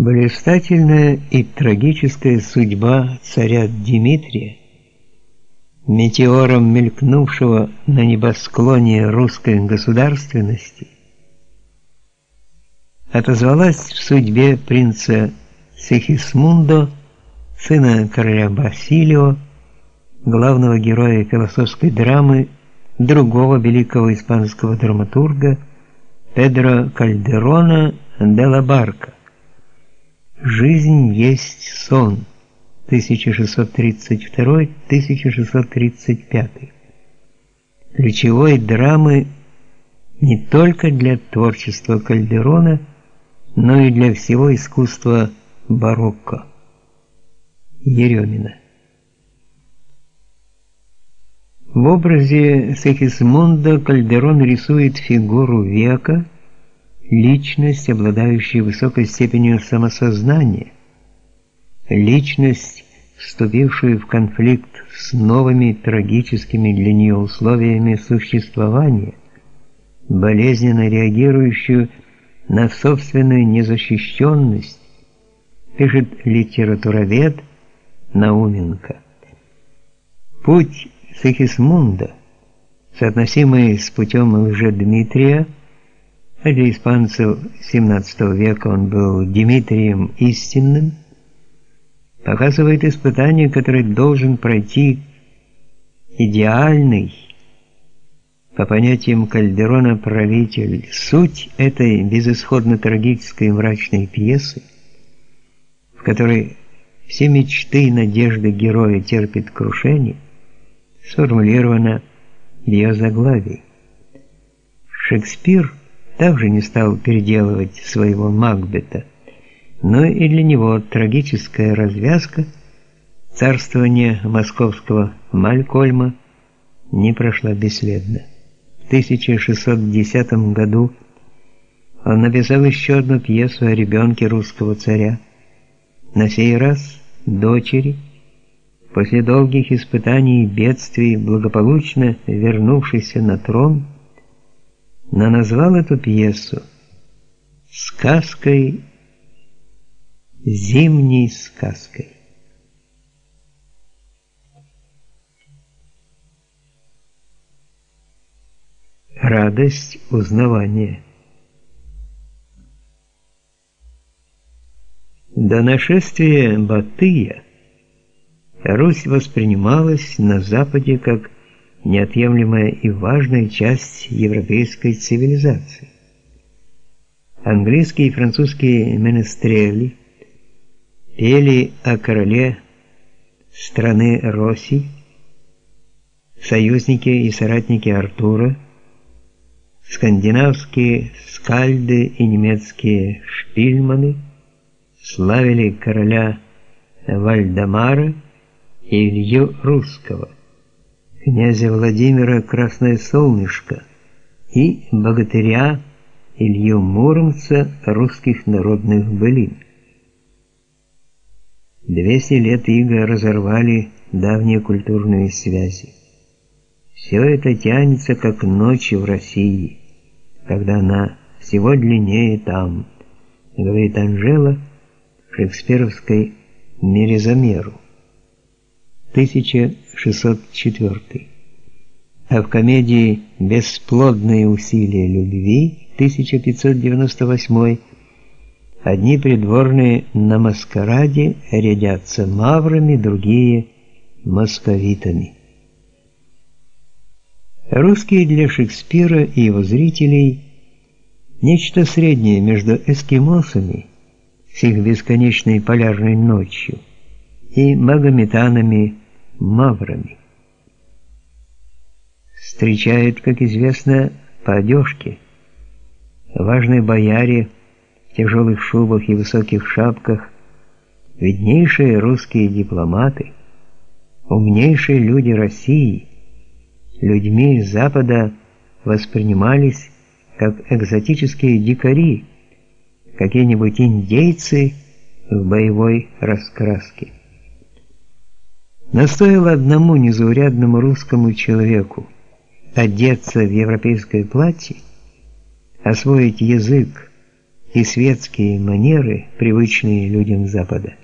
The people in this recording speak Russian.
Блистательная и трагическая судьба царя Дмитрия, метеором мелькнувшего на небосклоне русской государственности, отозвалась в судьбе принца Сихисмундо, сына короля Басилио, главного героя философской драмы другого великого испанского драматурга Педро Кальдерона де ла Барка. Жизнь есть сон. 1632-1635. Ключевой драмы не только для творчества Кальдерона, но и для всего искусства барокко. Еремина. В образе Сехисмунда Кальдерон рисует фигуру века, личность, обладающую высокой степенью самосознания, личность, вступившую в конфликт с новыми трагическими для нее условиями существования, болезненно реагирующую на собственную незащищенность, пишет литературовед Науменко. Путь Сихисмунда, соотносимый с путем Лжедмитрия, а для испанцев XVII века он был Дмитрием истинным, показывает испытание, которое должен пройти идеальный, по понятиям Кальдерона, правитель. Суть этой безысходно трагической и мрачной пьесы, в которой все мечты и надежды героя терпят крушение – сформулировано в ее заглавии. Шекспир также не стал переделывать своего Макбета, но и для него трагическая развязка царствования московского Малькольма не прошла бесследно. В 1610 году он написал еще одну пьесу о ребенке русского царя, на сей раз дочери после долгих испытаний и бедствий, благополучно вернувшийся на трон, но назвал эту пьесу сказкой, зимней сказкой. Радость узнавания. До нашествия Батыя Русь воспринималась на Западе как неотъемлемая и важная часть европейской цивилизации. Английские и французские менестрели пели о короле страны России, союзники и соратники Артура, скандинавские скальды и немецкие шпильманы славили короля Вальдемара Илью Русского, князя Владимира Красное Солнышко и богатыря Илью Муромца русских народных былин. Двести лет иго разорвали давние культурные связи. Все это тянется как ночи в России, когда она всего длиннее там, говорит Анжела в шекспировской «Мерезомеру». 1604. А в комедии «Бесплодные усилия любви» 1598 одни придворные на маскараде рядятся маврами, другие – московитами. Русские для Шекспира и его зрителей – нечто среднее между эскимосами с их бесконечной полярной ночью и магометанами маврами. Встречают, как известно, по одежке. Важные бояре в тяжелых шубах и высоких шапках, виднейшие русские дипломаты, умнейшие люди России, людьми Запада воспринимались как экзотические дикари, какие-нибудь индейцы в боевой раскраске. Но стоило одному незаурядному русскому человеку одеться в европейское платье, освоить язык и светские манеры, привычные людям Запада.